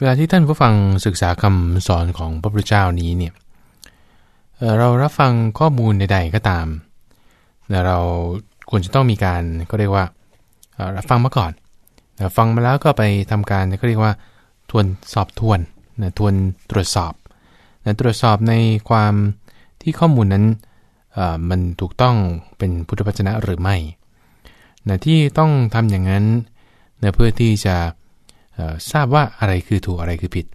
เวลาที่ท่านผู้ฟังศึกษาคำสอนของพระพุทธเจ้านี้เนี่ยเรารับฟังข้อมูลใดๆก็ตาม เราควรจะต้องมีการก็เรียกว่ารับฟังมาก่อนฟังมาแล้วก็ไปทำการก็เรียกว่า ทวนสอบทวนนะทวนตรวจสอบนะตรวจสอบในความที่ข้อมูลนั้นมันถูกต้องเป็นพุทธวจนะหรือไม่นะที่ต้องทำอย่างนั้นนะเพื่อที่จะ ทราบว่าอะไรคือถูกอะไรคือผิด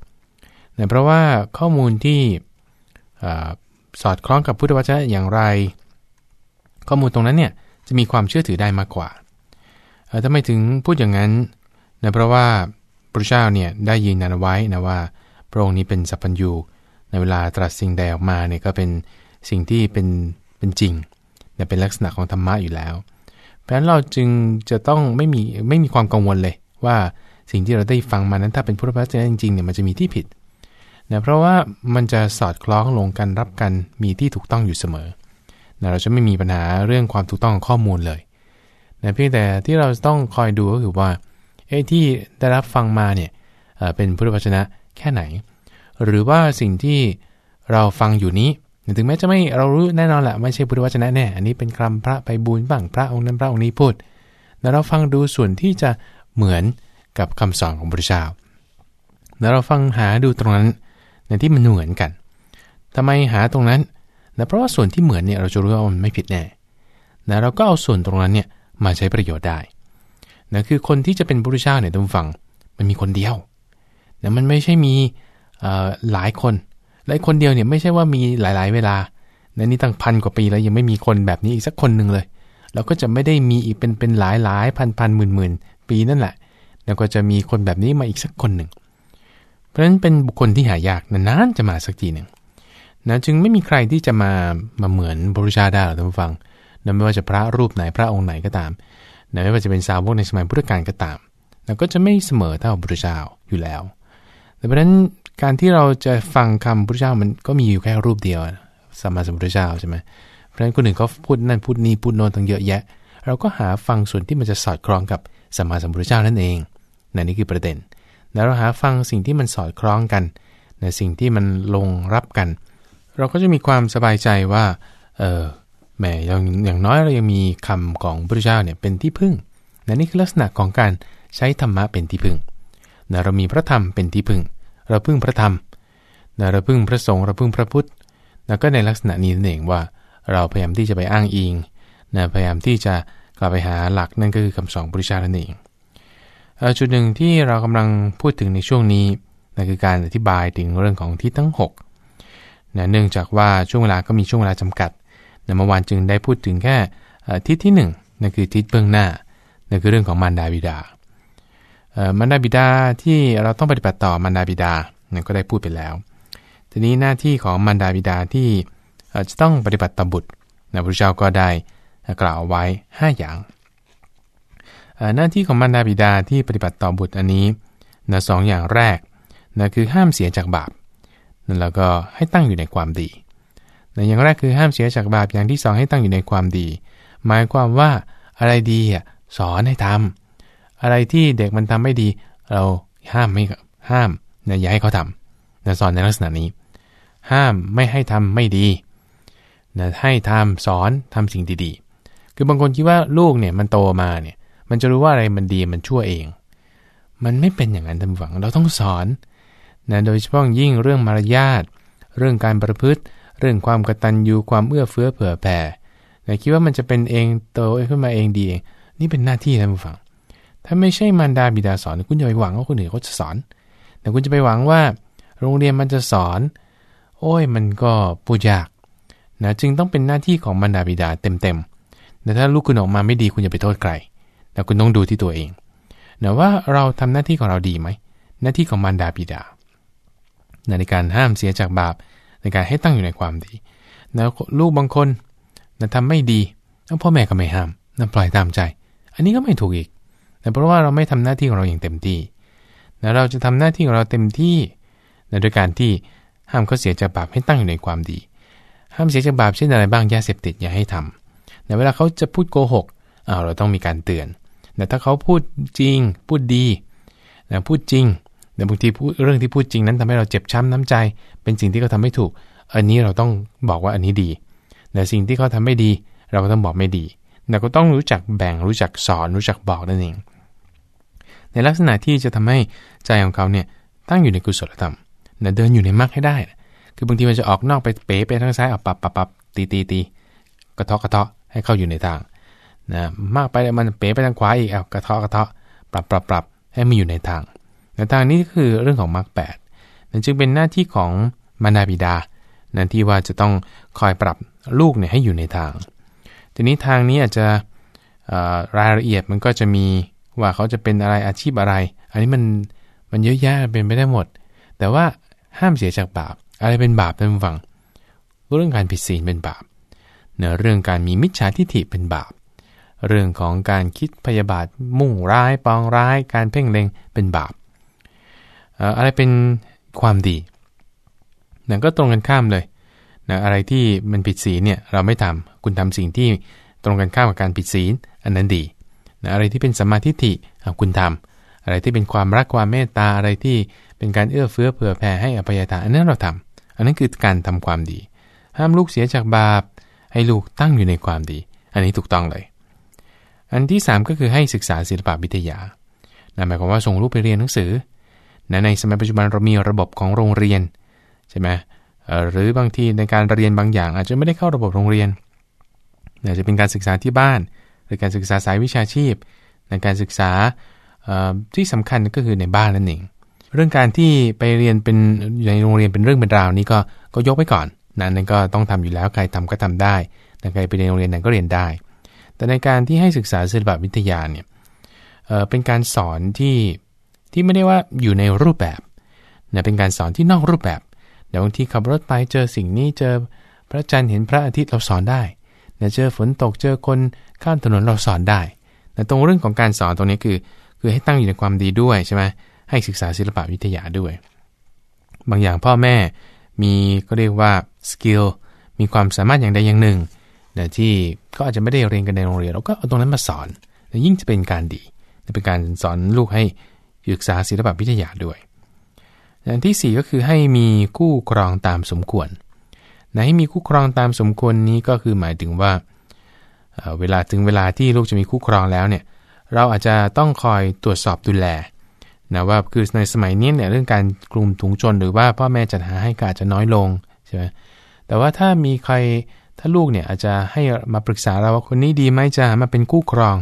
นะเพราะว่าข้อมูลที่สอดคล้องกับพุทธวจนะอย่างไร ข้อมูลตรงนั้นเนี่ยจะมีความเชื่อถือได้มากกว่าทำไมถึงพูดอย่างนั้นนะเพราะว่าพระเจ้าเนี่ยได้ยืนยันไว้นะว่าพระองค์นี้เป็นสัพพัญญูในเวลาตรัสสิ่งใดออกมาเนี่ยก็เป็นสิ่งที่เป็นเป็นจริงเนี่ยเป็นลักษณะของธรรมะอยู่แล้ว เพราะฉะนั้นเราจึงจะต้องไม่มีไม่มีความกังวลเลยว่า สิ่งที่เราได้ฟังมานั้นถ้าเป็นพุทธพจนะจริงๆเนี่ยมันจะมีที่ผิดนะเพราะว่ามันจะสอดคล้องลงกันรับกันมีที่ถูกต้องอยู่เสมอนะเราจะไม่มีปัญหาเรื่องความถูกต้องของข้อมูลเลยนะเพียงแต่ที่เราต้องคอยดูก็คือว่าไอ้ที่ได้รับฟังมาเนี่ยเป็นพุทธวจนะแค่ไหน หรือว่าสิ่งที่เราฟังอยู่นี้ถึงแม้จะไม่เรารู้แน่นอนแหละไม่ใช่พุทธวจนะแน่อันนี้เป็นคำพระไปบูญบ้างพระองค์นั้นพระองค์นี้พูดแล้วเราฟังดูส่วนที่จะเหมือน กับคำสอนของพระเจ้าแล้วเราฟังหาดูตรงนั้นในที่มันเหมือนกันทำไมหาตรงนั้นนะเพราะว่าส่วนที่เหมือนเนี่ยเราจะรู้ว่ามันไม่ผิดแน่นะเราก็เอาส่วนตรงนั้นเนี่ยมาใช้ประโยชน์ได้นะคือคนที่จะเป็นพระเจ้าเนี่ยต้องฟังมันมีคนเดียวนะมันไม่ใช่มีหลายคนและคนเดียวเนี่ยไม่ใช่ว่ามีหลาย ๆ เวลานะนี่ตั้งพันกว่าปีแล้วยังไม่มีคนแบบนี้อีกสักคนหนึ่งเลยแล้วก็จะไม่ได้มีอีกเป็นเป็นหลายหลายพันพันหมื่นหมื่นปีนั่นแหละ แล้วก็จะมีคนแบบนี้มาอีกสักคนหนึ่ง เพราะฉะนั้นเป็นบุคคลที่หายากนานๆจะมาสักทีหนึ่งนะจึงไม่มีใครที่จะมามาเหมือนบริชาได้หรอกท่านผู้ฟังนะไม่ว่าจะพระรูปไหนพระองค์ไหนก็ตามนะไม่ว่าจะเป็นสาวกในสมัยพุทธกาลก็ตามนะก็จะไม่เสมอเท่าพระเจ้าอยู่แล้วเพราะฉะนั้นการที่เราจะฟังคำพระเจ้ามันก็มีอยู่แค่รูปเดียวสัมมาสัมพุทธเจ้าใช่ไหมเพราะฉะนั้นคนอื่นเขาพูดนั่นพูดนี่พูดโน้นตั้งเยอะแยะ เราก็หาฟังส่วนที่มันจะสอดคล้องกับสัมมาสัมพุทธเจ้านั่นเองนนี่คือประเด็นแล้วเราหาฟังสิ่งที่มันสอดคล้องกันในสิ่งที่มันลงรับกัน เราก็จะมีความสบายใจว่าเออแหมอย่างอย่างน้อยเรายังมีคำของพระเจ้าเนี่ยเป็นที่พึ่งนนี่คือลักษณะของการใช้ธรรมะเป็นที่พึ่งนะเรามีพระธรรมเป็นที่พึ่ง เราพึ่งพระธรรมนะเราพึ่งพระสงฆ์เราพึ่งพระพุทธนะก็ในลักษณะนี้นั่นเองว่า เราพยายามที่จะไปอ้างอิง นะพยายามที่จะกลับไปหาหลักนั่นก็คือคำสอนพระเจ้านั่นเองจุดหนึ่งที่เรากำลังพูดถึงในช่วงนี้นั่นคือการอธิบายถึงเรื่องของทิศทั้ง6นะเนื่องจากว่าช่วงเวลาก็มีช่วงเวลาจำกัดนะเมื่อวานจึงได้พูดถึงแค่ทิศที่1นั่นคือทิศเบื้องหน้านั่นคือเรื่องของมารดาบิดามารดาบิดาที่เราต้องปฏิบัติต่อมารดาบิดานะก็ได้พูดไปแล้ว ทีนี้หน้าที่ของมารดาบิดาที่จะต้องปฏิบัติต่อบุตรนะพระเจ้าก็ได้ กล่าวไว้ 5 อย่าง หน้าที่ของมารดาบิดาที่ปฏิบัติต่อบุตรอันนี้นะสองอย่างแรกนะคือห้ามเสียจากบาปนั่นแล้วก็ให้ตั้งอยู่ในความดีนะอย่างแรกคือห้ามเสียจากบาปอย่างที่สองให้ตั้งอยู่ในความดี หมายความว่าอะไรดีสอนให้ทำอะไรที่เด็กมันทำไม่ดี เราห้ามไม่ห้ามนะอย่าให้เขาทำนะสอนในลักษณะนี้ ห้ามไม่ให้ทำไม่ดีนะให้ทำสอนทำสิ่งดี คือบางคนคิดว่าลูกเนี่ยมันโตมาเนี่ย มันจะรู้ว่าอะไรมันดีมันชั่วเอง มันไม่เป็นอย่างนั้นท่านฝังเราต้องสอนนะโดยเฉพาะยิ่งเรื่องมารยาท เรื่องการประพฤติ เรื่องความกตัญญูความเอื้อเฟื้อเผื่อแผ่แต่คิดว่ามันจะเป็นเองโตขึ้นมาเองดีเอง นี่เป็นหน้าที่ท่านผู้ฟัง ถ้าไม่ใช่มารดาบิดาสอนคุณจะไปหวังว่าคนอื่นเขาจะสอน แต่คุณจะไปหวังว่า โรงเรียนมันจะสอน โอ้ยมันก็ปูยากนะจึงต้องเป็นหน้าที่ของมารดาบิดาเต็มๆ แต่ถ้าลูกคุณออกมาไม่ดีคุณอย่าไปโทษใครแต่คุณต้องดูที่ตัวเองนะว่าเราทำหน้าที่ของเราดีไหม หน้าที่ของมารดาบิดา ในการห้ามเสียจากบาป ในการให้ตั้งอยู่ในความดีแล้วลูกบางคนนะทำไม่ดีแล้วพ่อแม่ก็ไม่ห้ามนะปล่อยตามใจ อันนี้ก็ไม่ถูกอีกนะเพราะว่าเราไม่ทำหน้าที่ของเราอย่างเต็มที่นะเราจะทำหน้าที่ของเราเต็มที่นะโดยการที่ห้ามเขาเสียจากบาปให้ตั้งอยู่ในความดี ห้ามเสียจากบาปเช่นอะไรบ้างยาเสพติดอย่าให้ทำนะ เวลาเขาจะพูดโกหกอ้าเราต้องมีการเตือนแต่ถ้าเขาพูดจริง พูดดีนะพูดจริงแต่บางทีพูดเรื่องที่พูดจริงนั้นทำให้เราเจ็บช้ำน้ำใจ เป็นสิ่งที่เขาทาไม่ถูก อันนี้เราต้องบอกว่าอันนี้ดี แต่สิ่งที่เขาทำไม่ดี เราก็ต้องบอกไม่ดีแต่ก็ต้องรู้จักแบ่งรู้จักสอนรู้จักบอกนั่นเอง ในลักษณะที่จะทำให้ใจของเขาเนี่ยตั้งอยู่ในกุศลธรรมเดินอยู่ในมรรคให้ได้ คือบางทีมันจะออกนอกไปเป๋ไปทางซ้ายเอาปับปับปับตีตีตีกระเทาะกระเทาะ ให้เข้าอยู่ในทางนะมากไปมันเป๋ไปทางขวาอีกเอากระเทาะกระเทาะปรับปรับปรับให้มันอยู่ในทางในทางนี้คือเรื่องของมรรคแปดนั่นจึงเป็นหน้าที่ของมารดาบิดานั่นที่ว่าจะต้องคอยปรับลูกเนี่ยให้อยู่ในทาง ทีนี้ทางนี้อาจจะรายละเอียดมันก็จะมีว่าเขาจะเป็นอะไรอาชีพอะไร อันนี้มันมันเยอะแยะเป็นไปได้หมด แต่ว่าห้ามเสียจากบาป อะไรเป็นบาปท่านฟัง เรื่องการผิดศีลเป็นบาป เนื้อเรื่องการมีมิจฉาทิฏฐิเป็นบาป เรื่องของการคิดพยาบาทมุ่งร้ายปองร้าย การเพ่งเล็งเป็นบาปอะไรเป็นความดีนั่นก็ตรงกันข้ามเลยนะอะไรที่มันผิดศีลเนี่ยเราไม่ทำคุณทำสิ่งที่ตรงกันข้ามกับการผิดศีลอันนั้นดีนะอะไรที่เป็นสมาธิฐิคุณทำอะไรที่เป็นความรักความเมตตาอะไรที่เป็นการเอื้อเฟื้อเผื่อแผ่ให้อภัยทานอันนั้นเราทำอันนั้นคือการทำความดี ห้ามลูกเสียจากบาป ให้ลูกตั้งอยู่ในความดี อันนี้ถูกต้องเลย อันที่ 3 ก็คือให้ศึกษาศิลปวิทยานั่นหมายความว่าส่งลูกไปเรียนหนังสือนะในสมัยปัจจุบันเรามีระบบของโรงเรียนใช่ไหมหรือบางทีในการเรียนบางอย่าง อาจจะไม่ได้เข้าระบบโรงเรียนอาจจะเป็นการศึกษาที่บ้าน หรือการศึกษาสายวิชาชีพ ในการศึกษาที่สำคัญก็คือในบ้านนั่นเอง เรื่องการที่ไปเรียนเป็นในโรงเรียนเป็นเรื่องเป็นราวนี้ก็ก็ยกไปก่อน นะนั่นก็ต้องทำอยู่แล้วใครทำก็ทำได้แต่ใครไปเรียนโรงเรียนนั้นก็เรียนได้ แต่ในการที่ให้ศึกษาศิลปวิทยาเนี่ยเเป็นการสอนที่ที่ไม่ได้ว่าอยู่ในรูปแบบนะเป็นการสอนที่นอกรูปแบบเดี๋ยวบางทีขับรถไปเจอสิ่งนี้เจอพระจันทร์เห็นพระอาทิตย์เราสอนได้นะเจอฝนตกเจอคนข้ามถนนเราสอนได้แต่ตรงเรื่องของการสอนตรงนี้คือ คือให้ตั้งอยู่ในความดีด้วยใช่ไหมให้ศึกษาศิลปวิทยาด้วย บางอย่างพ่อแม่ มีก็เรียกว่าสกิลมีความสามารถอย่างใดอย่างหนึ่งนะที่ก็อาจจะไม่ได้เรียนกันในโรงเรียนเราก็เอาตรงนั้นมาสอนยิ่งจะเป็นการดีเป็นการสอนลูกให้ศึกษาศิลปวิทยาด้วยอันที่ 4 ก็คือให้มีคู่ครองตามสมควรนะให้มีคู่ครองตามสมควรนี้ก็คือหมายถึงว่าเวลาถึงเวลาที่ลูกจะมีคู่ครองแล้วเนี่ยเราอาจจะต้องคอยตรวจสอบดูแล นะว่าคือในสมัยนี้เนี่ยเรื่องการกลุ่มถุงจนหรือว่าพ่อแม่จัดหาให้ก็อาจจะน้อยลงใช่ไหมแต่ว่าถ้ามีใครถ้าลูกเนี่ยอาจจะให้มาปรึกษาเราว่าคนนี้ดีไหมจะมาเป็นคู่ครอง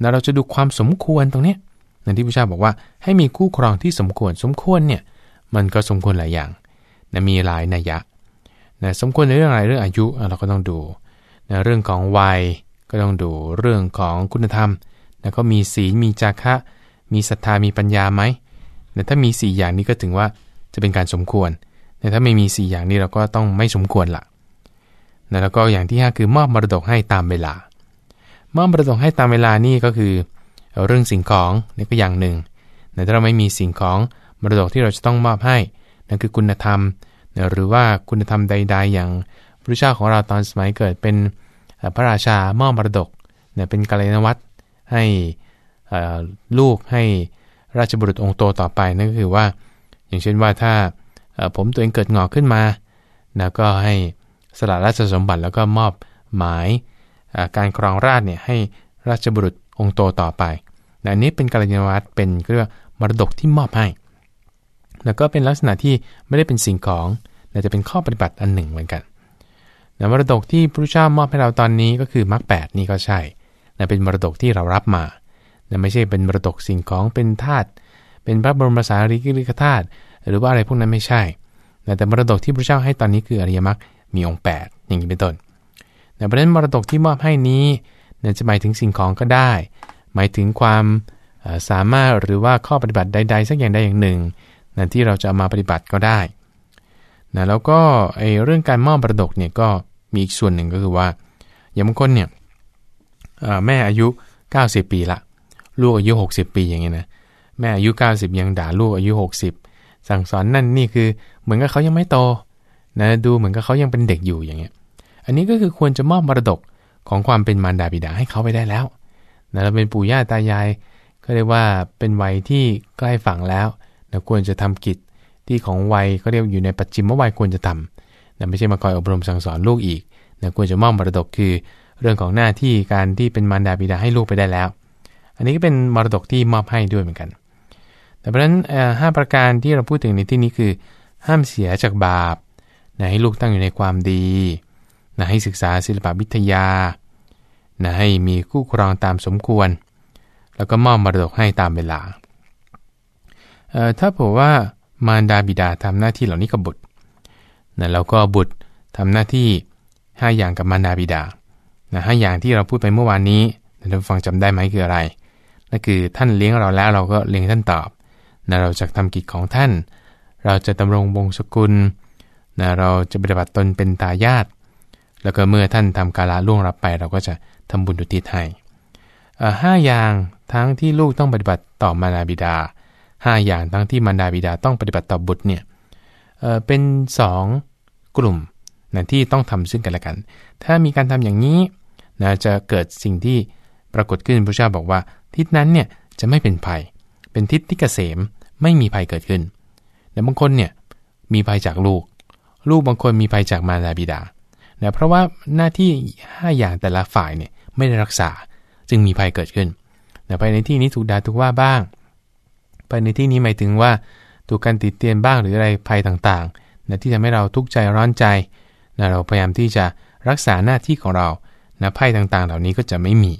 นะเราจะดูความสมควรตรงนี้อย่างที่พระเจ้าบอกว่าให้มีคู่ครองที่สมควรสมควรเนี่ยมันก็สมควรหลายอย่างนะมีหลายนัยยะนะสมควรในเรื่องอะไรเรื่องอายุเราก็ต้องดูนะเรื่องของวัยก็ต้องดูเรื่องของคุณธรรมนะก็มีศีลมีจาคะ มีศรัทธามีปัญญาไหมนะถ้ามี 4 อย่างนี้ก็ถึงว่าจะเป็นการสมควร แต่ถ้าไม่มี 4 อย่างนี้เราก็ต้องไม่สมควรละนะแล้วก็อย่างที่ 5 คือมอบมรดกให้ตามเวลา มอบมรดกให้ตามเวลานี่ก็คือ เรื่องสิ่งของนี่ก็อย่างหนึ่งแต่ถ้าเราไม่มีสิ่งของมรดกที่เราจะต้องมอบให้นั่นคือคุณธรรม หรือว่าคุณธรรมใด ๆ อย่างพระเจ้าของเราตอนสมัยเกิดเป็นพระราชามอบมรดกเนี่ยเป็นกาลนวัตให้ ลูกให้ราชบุรุษองค์โตต่อไปนั่นก็คือว่า อย่างเช่นว่าถ้าผมตัวเองเกิดงอกขึ้นมานะก็ให้สละราชสมบัติแล้วก็มอบหมายการครองราชเนี่ยให้ราชบุรุษองค์โตต่อไปอันนี้เป็นกาลยนวัตเป็นเรื่อมรดกที่มอบให้ แล้วก็เป็นลักษณะที่ไม่ได้เป็นสิ่งของแต่จะเป็นข้อปฏิบัติอันหนึ่งเหมือนกันนะมรดกที่พระเจ้ามอบให้เราตอนนี้ก็คือมรรคแนี่ก็ใช่นะเป็นมรดกที่เรารับมา นะไม่ใช่เป็นมรดกสิ่งของเป็นธาตุเป็นพระบรมสารีริกธาตุหรือว่าอะไรพวกนั้นไม่ใช่นะแต่มรดกที่พระเจ้าให้ตอนนี้คืออริยมรรคมีองค์ 8 อย่างนี้เป็นต้นแต่ประเด็นมรดกที่มอบให้นี้นจะหมายถึงสิ่งของก็ได้ หมายถึงความสามารถหรือว่าข้อปฏิบัติใด ๆ สักอย่างใดอย่างหนึ่งนะที่เราจะามาปฏิบัติก็ได้นะแล้วก็ไอเรื่องการมอบมรดกเนี่ยก็มีอีกส่วนหนึ่งก็คือว่า อย่างบางคนเนี่ยแม่อายุ 90 ปีละ ลูกอายุ 60 ปีอย่างเงี้ยนะแม่อายุ 90 ยังด่าลูกอายุ 60 สั่งสอนนั่นนี่คือเหมือนกับเขายังไม่โตนะดูเหมือนกับเขายังเป็นเด็กอยู่อย่างเงี้ยอันนี้ก็คือควรจะมอบมรดกของความเป็นมารดาบิดาให้เขาไปได้แล้วนะเราเป็นปู่ย่าตายายก็เรียกว่าเป็นวัยที่ใกล้ฝั่งแล้วนะควรจะทำกิจที่ของวัยก็เรียกอยู่ในปัจจิมวัยควรจะทำนะไม่ใช่มาคอยอบรมสั่งสอนลูกอีกนะควรจะมอบมรดกคือ เรื่องของหน้าที่การที่เป็นมารดาบิดาให้ลูกไปได้แล้ว อันนี้ก็เป็นมรดกที่มอบให้ด้วยเหมือนกัน แต่เพราะฉะนั้นห้าประการที่เราพูดถึงในที่นี้คือ ห้ามเสียจากบาปนะให้ลูกตั้งอยู่ในความดีนะให้ศึกษาศิลปวิทยานะให้มีคู่ครองตามสมควร แล้วก็มอบมรดกให้ตามเวลา ถ้าผมว่ามารดาบิดาทำหน้าที่เหล่านี้กับบุตรนะแล้วก็บุตรทำหน้าที่ 5 อย่างกับมารดาบิดานะห้าอย่างที่เราพูดไปเมื่อวานนี้ท่านฟังจำได้ไหมคืออะไร นั่นคือท่านเลี้ยงเราแล้วเราก็เลี้ยงท่านตอบนะเราจะทำกิจของท่าน เราจะดำรงวงศกุลนะเราจะปฏิบัติตนเป็นตายาตแล้วก็เมื่อท่านทำกาลาล่วงรับไป เราก็จะทำบุญดุทิศให้ห้าอย่างทั้งที่ลูกต้องปฏิบัติต่อมารดาบิดา 5 อย่างทั้งที่มารดาบิดาต้องปฏิบัติต่อบุตรเนี่ยเป็น 2 กลุ่มนะที่ต้องทำซึ่งกันและกัน ถ้ามีการทำอย่างนี้นะจะเกิดสิ่งที่ปรากฏขึ้นพระเจ้าบอกว่า ทิศนั้นเนี่ยจะไม่เป็นภัย เป็นทิศที่เกษมไม่มีภัยเกิดขึ้น แต่บางคนเนี่ยมีภัยจากลูก ลูกบางคนมีภัยจากมารดาบิดานะเพราะว่าหน้าที่ 5 อย่างแต่ละฝ่ายเนี่ยไม่ได้รักษาจึงมีภัยเกิดขึ้นแต่ภายในที่นี้ถูกด่าถูกว่าบ้างไปในที่นี้หมายถึงว่าถูกการติดเตียนบ้างหรืออะไรภัยต่างๆนะที่ทำให้เราทุกข์ใจร้อนใจนะเราพยายามที่จะรักษาหน้าที่ของเรานะภัยต่างๆ เหล่านี้ก็จะไม่มี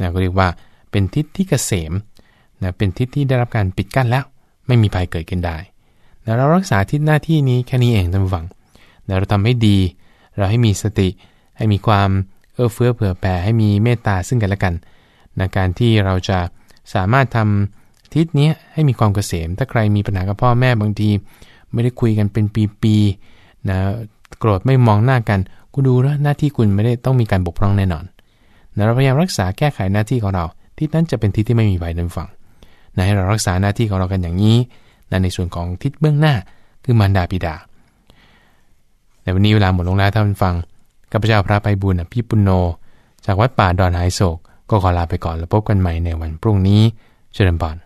นะก็เรียกว่า เป็นทิศที่เกษมนะเป็นทิศที่ได้รับการปิดกั้นแล้ว ไม่มีภัยเกิดขึ้นได้นะเรารักษาทิศหน้าที่นี้แค่นี้เองท่านผู้ฟังนะเราทำให้ดี เราให้มีสติ ให้มีความเอื้อเฟื้อเผื่อแผ่ให้มีเมตตาซึ่งกันและกันนะการที่เราจะสามารถทำทิศนี้ให้มีความเกษม ถ้าใครมีปัญหากับพ่อแม่บางที ไม่ได้คุยกันเป็นปีๆนะโกรธไม่มองหน้ากันกูดูแล้วหน้าที่คุณไม่ได้ต้องมีการบกพร่องแน่นอนนะเราพยายามรักษาแก้ไขหน้าที่ของเรา ทิศนั้นจะเป็นทิศที่ไม่มีภัยนั้นฝั่งนะให้เรารักษาหน้าที่ของเรากันอย่างนี้นะในส่วนของทิศเบื้องหน้าคือมารดาบิดา ในวันนี้เวลาหมดลงแล้วท่านฟังข้าพเจ้าพระไปบุญพี่ปุณโญจากวัดป่าดอนหายโศก ก็ขอลาไปก่อนแล้วพบกันใหม่ในวันพรุ่งนี้ เชิญบอน